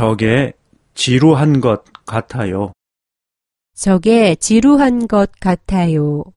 저게 지루한 것 같아요. 저게 지루한 것 같아요.